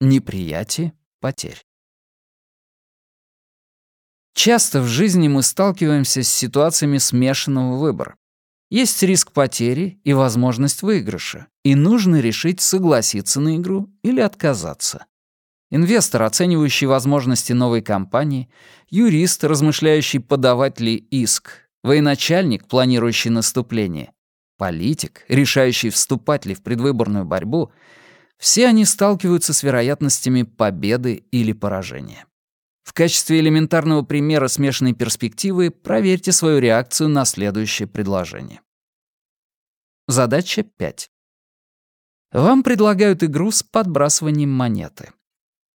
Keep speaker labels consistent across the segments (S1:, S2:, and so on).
S1: Неприятие потерь. Часто в жизни мы сталкиваемся с ситуациями смешанного выбора. Есть риск потери и возможность выигрыша, и нужно решить, согласиться на игру или отказаться. Инвестор, оценивающий возможности новой компании, юрист, размышляющий, подавать ли иск, военачальник, планирующий наступление, политик, решающий, вступать ли в предвыборную борьбу — все они сталкиваются с вероятностями победы или поражения. В качестве элементарного примера смешанной перспективы проверьте свою реакцию на следующее предложение. Задача 5. Вам предлагают игру с подбрасыванием монеты.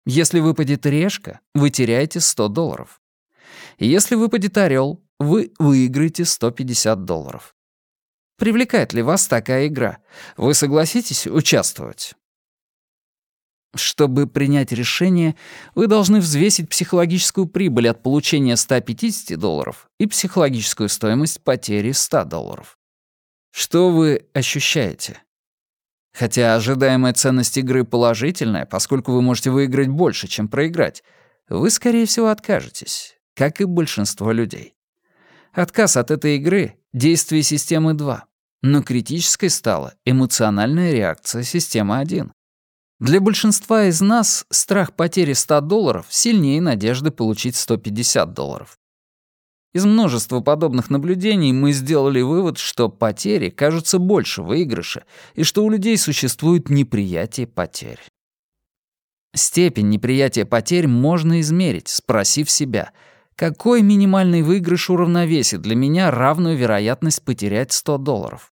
S1: Если выпадет решка, вы теряете 100 долларов. Если выпадет орел, вы выиграете 150 долларов. Привлекает ли вас такая игра? Вы согласитесь участвовать? Чтобы принять решение, вы должны взвесить психологическую прибыль от получения 150 долларов и психологическую стоимость потери 100 долларов. Что вы ощущаете? Хотя ожидаемая ценность игры положительная, поскольку вы можете выиграть больше, чем проиграть, вы, скорее всего, откажетесь, как и большинство людей. Отказ от этой игры — действие системы 2, но критической стала эмоциональная реакция системы 1. Для большинства из нас страх потери 100 долларов сильнее надежды получить 150 долларов. Из множества подобных наблюдений мы сделали вывод, что потери кажутся больше выигрыша и что у людей существует неприятие потерь. Степень неприятия потерь можно измерить, спросив себя, какой минимальный выигрыш уравновесит для меня равную вероятность потерять 100 долларов.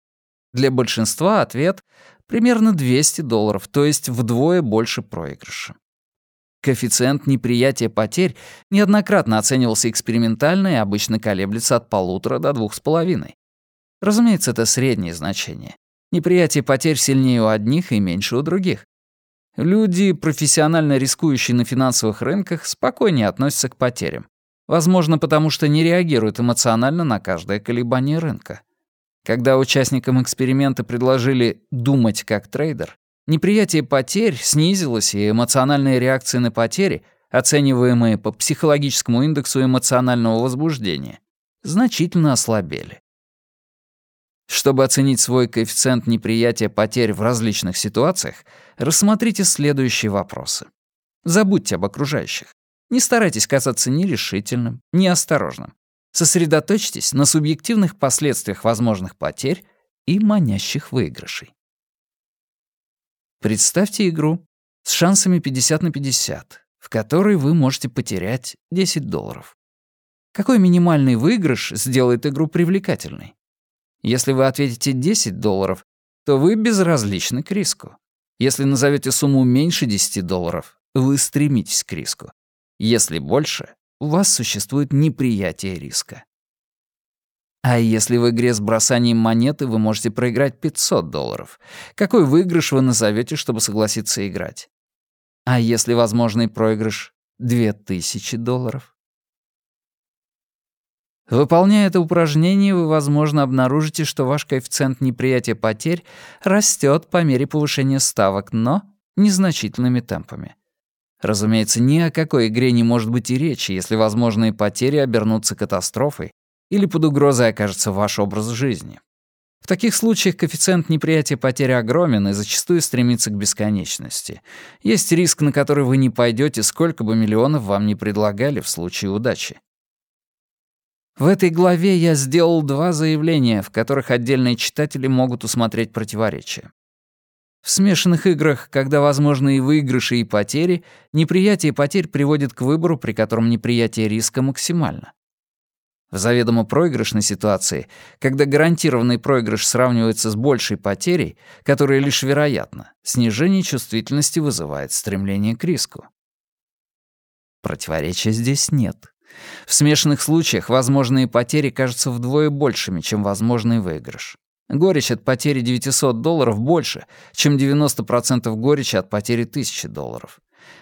S1: Для большинства ответ примерно 200 долларов, то есть вдвое больше проигрыша. Коэффициент неприятия потерь неоднократно оценивался экспериментально и обычно колеблется от полутора до двух с половиной. Разумеется, это среднее значение. Неприятие потерь сильнее у одних и меньше у других. Люди, профессионально рискующие на финансовых рынках, спокойнее относятся к потерям. Возможно, потому что не реагируют эмоционально на каждое колебание рынка. Когда участникам эксперимента предложили «думать как трейдер», неприятие потерь снизилось, и эмоциональные реакции на потери, оцениваемые по психологическому индексу эмоционального возбуждения, значительно ослабели. Чтобы оценить свой коэффициент неприятия потерь в различных ситуациях, рассмотрите следующие вопросы. Забудьте об окружающих. Не старайтесь казаться нерешительным, неосторожным. Сосредоточьтесь на субъективных последствиях возможных потерь и манящих выигрышей. Представьте игру с шансами 50 на 50, в которой вы можете потерять 10 долларов. Какой минимальный выигрыш сделает игру привлекательной? Если вы ответите 10 долларов, то вы безразличны к риску. Если назовете сумму меньше 10 долларов, вы стремитесь к риску. Если больше, у вас существует неприятие риска. А если в игре с бросанием монеты вы можете проиграть 500 долларов, какой выигрыш вы назовете, чтобы согласиться играть? А если возможный проигрыш — 2000 долларов? Выполняя это упражнение, вы, возможно, обнаружите, что ваш коэффициент неприятия потерь растет по мере повышения ставок, но незначительными темпами. Разумеется, ни о какой игре не может быть и речи, если возможные потери обернутся катастрофой или под угрозой окажется ваш образ жизни. В таких случаях коэффициент неприятия потери огромен и зачастую стремится к бесконечности. Есть риск, на который вы не пойдете, сколько бы миллионов вам не предлагали в случае удачи. В этой главе я сделал два заявления, в которых отдельные читатели могут усмотреть противоречия. В смешанных играх, когда возможны и выигрыши, и потери, неприятие потерь приводит к выбору, при котором неприятие риска максимально. В заведомо проигрышной ситуации, когда гарантированный проигрыш сравнивается с большей потерей, которая лишь вероятна, снижение чувствительности вызывает стремление к риску. Противоречия здесь нет. В смешанных случаях возможные потери кажутся вдвое большими, чем возможный выигрыш. Горечь от потери 900 долларов больше, чем 90% горечи от потери 1000 долларов.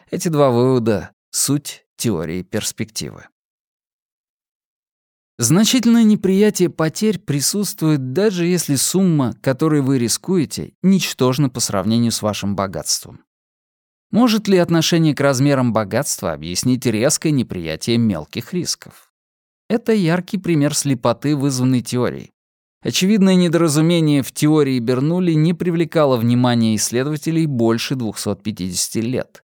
S1: Эти два вывода — суть теории перспективы. Значительное неприятие потерь присутствует даже если сумма, которой вы рискуете, ничтожна по сравнению с вашим богатством. Может ли отношение к размерам богатства объяснить резкое неприятие мелких рисков? Это яркий пример слепоты, вызванной теорией. Очевидное недоразумение в теории Бернулли не привлекало внимания исследователей больше 250 лет.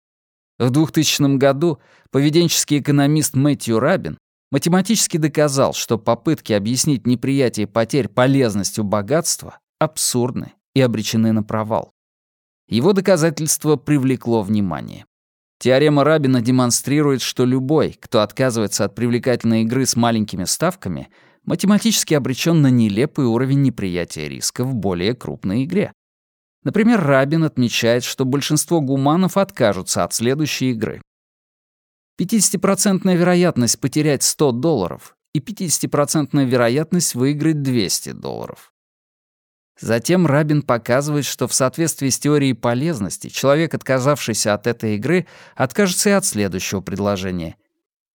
S1: В 2000 году поведенческий экономист Мэтью Рабин математически доказал, что попытки объяснить неприятие потерь полезностью богатства абсурдны и обречены на провал. Его доказательство привлекло внимание. Теорема Рабина демонстрирует, что любой, кто отказывается от привлекательной игры с маленькими ставками, математически обречен на нелепый уровень неприятия риска в более крупной игре. Например, Рабин отмечает, что большинство гуманов откажутся от следующей игры. 50% вероятность потерять 100 долларов и 50% вероятность выиграть 200 долларов. Затем Рабин показывает, что в соответствии с теорией полезности человек, отказавшийся от этой игры, откажется и от следующего предложения.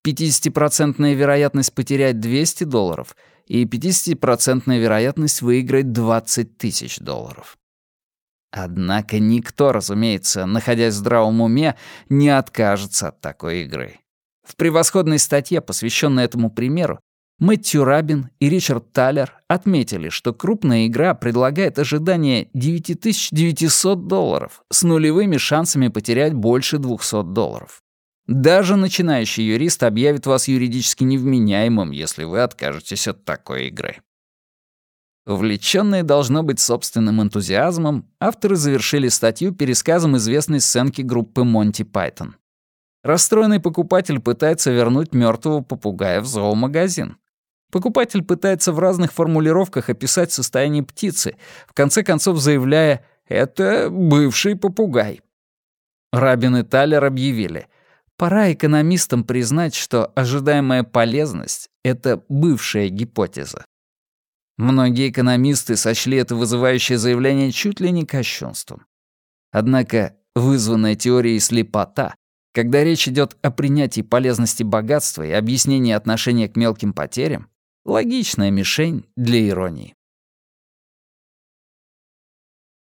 S1: 50% вероятность потерять 200 долларов и 50% вероятность выиграть 20 тысяч долларов. Однако никто, разумеется, находясь в здравом уме, не откажется от такой игры. В превосходной статье, посвященной этому примеру, Мэтью Рабин и Ричард Талер отметили, что крупная игра предлагает ожидание 9900 долларов с нулевыми шансами потерять больше 200 долларов. Даже начинающий юрист объявит вас юридически невменяемым, если вы откажетесь от такой игры. Увлечённые должно быть собственным энтузиазмом, авторы завершили статью пересказом известной сценки группы Монти Пайтон. Расстроенный покупатель пытается вернуть мертвого попугая в зоомагазин. Покупатель пытается в разных формулировках описать состояние птицы, в конце концов заявляя «это бывший попугай». Рабин и Талер объявили «пора экономистам признать, что ожидаемая полезность — это бывшая гипотеза». Многие экономисты сочли это вызывающее заявление чуть ли не кощунством. Однако вызванная теорией слепота, когда речь идет о принятии полезности богатства и объяснении отношения к мелким потерям, логичная мишень для иронии.